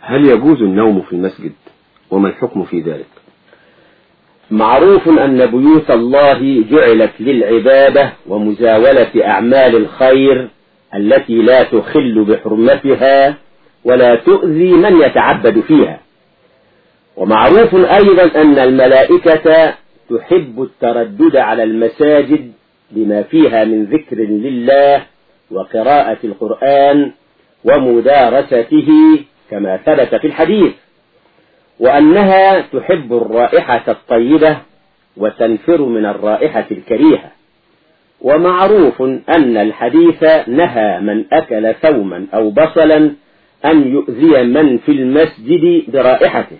هل يجوز النوم في المسجد؟ وما الحكم في ذلك؟ معروف أن بيوت الله جعلت للعبادة ومزاولة أعمال الخير التي لا تخل بحرمتها ولا تؤذي من يتعبد فيها. ومعروف أيضا أن الملائكة تحب التردد على المساجد لما فيها من ذكر لله وقراءة القرآن ومدارسته كما ثبت في الحديث وأنها تحب الرائحة الطيبة وتنفر من الرائحة الكريهة. ومعروف أن الحديث نهى من أكل ثوما أو بصلا أن يؤذي من في المسجد برائحته.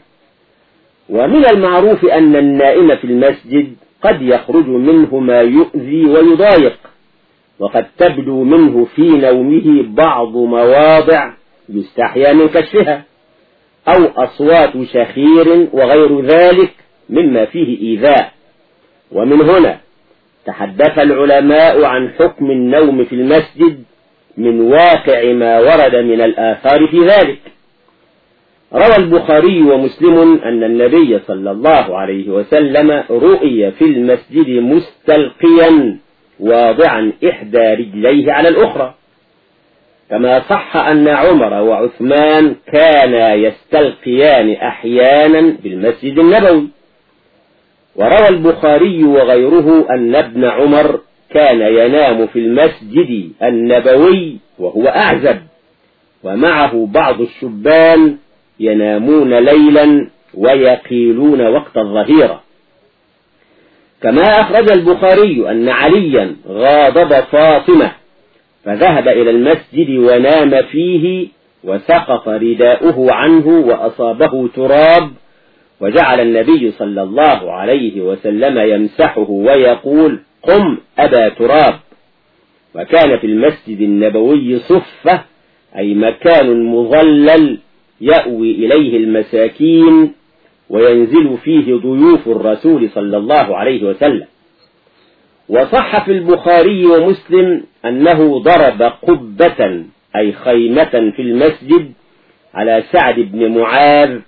ومن المعروف أن النائم في المسجد قد يخرج منه ما يؤذي ويضايق وقد تبدو منه في نومه بعض مواضع يستحيا من كشفها. أو أصوات شخير وغير ذلك مما فيه إيذاء. ومن هنا تحدث العلماء عن حكم النوم في المسجد من واقع ما ورد من الآثار في ذلك. روى البخاري ومسلم أن النبي صلى الله عليه وسلم رؤي في المسجد مستلقيا واضعا إحدى رجليه على الأخرى. كما صح أن عمر وعثمان كانا يستلقيان أحيانا بالمسجد النبوي. وروى البخاري وغيره أن ابن عمر كان ينام في المسجد النبوي وهو أعزب. ومعه بعض الشبان ينامون ليلا ويقيلون وقت الظهيرة. كما أخرج البخاري أن عليا غاضب فاطمة فذهب إلى المسجد ونام فيه وسقط رداؤه عنه وأصابه تراب وجعل النبي صلى الله عليه وسلم يمسحه ويقول قم أبا تراب. وكان في المسجد النبوي صفة أي مكان مظلل يأوي إليه المساكين وينزل فيه ضيوف الرسول صلى الله عليه وسلم. وصح في البخاري ومسلم أنه ضرب قبة أي خيمة في المسجد على سعد بن معاذ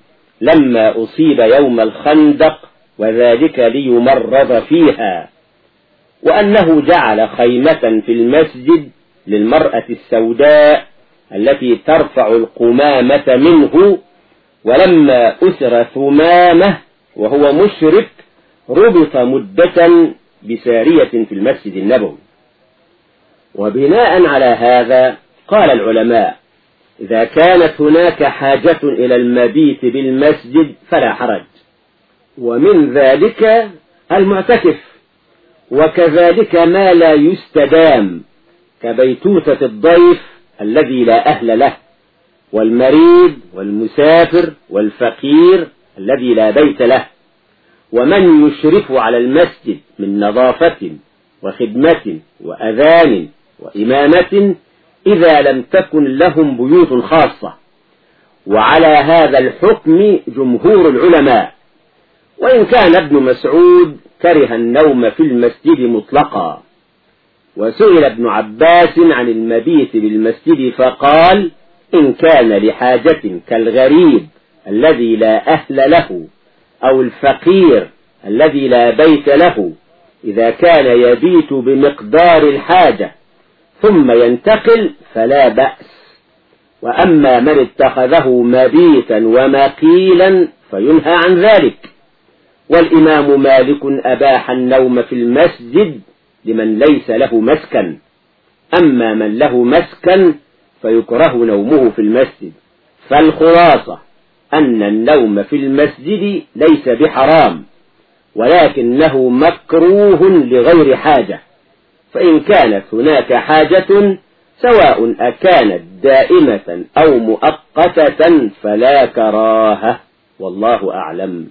لما أصيب يوم الخندق وذلك ليمرض فيها. وأنه جعل خيمة في المسجد للمرأة السوداء التي ترفع القمامة منه ولما أسر ثمامة وهو مشرك ربط مدة بسارية في المسجد النبوي. وبناء على هذا قال العلماء إذا كانت هناك حاجة إلى المبيت بالمسجد فلا حرج. ومن ذلك المعتكف. وكذلك ما لا يستدام كبيتوتة الضيف الذي لا أهل له والمريض والمسافر والفقير الذي لا بيت له. ومن يشرف على المسجد من نظافة وخدمة وأذان وإمامة إذا لم تكن لهم بيوت خاصة. وعلى هذا الحكم جمهور العلماء. وإن كان ابن مسعود كره النوم في المسجد مطلقا. وسئل ابن عباس عن المبيت بالمسجد فقال إن كان لحاجة كالغريب الذي لا أهل له. أو الفقير الذي لا بيت له إذا كان يبيت بمقدار الحاجة ثم ينتقل فلا بأس. وأما من اتخذه مبيتا ومقيلا فينهى عن ذلك. والإمام مالك أباح النوم في المسجد لمن ليس له مسكن. أما من له مسكن فيكره نومه في المسجد. فالخلاصة أن النوم في المسجد ليس بحرام ولكنه مكروه لغير حاجة فإن كانت هناك حاجة سواء أكانت دائمة أو مؤقتة فلا كراهة والله أعلم.